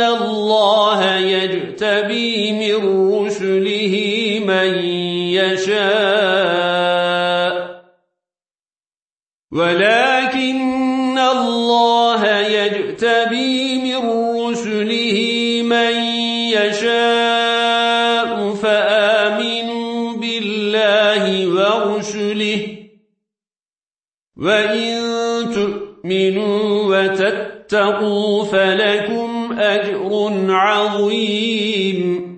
الله يجتبي من رسله من يشاء ولكن الله يجتبي من رسله من يشاء فآمنوا بالله ورسله وإن تؤمنوا وتتقوا فلكم أجر عظيم.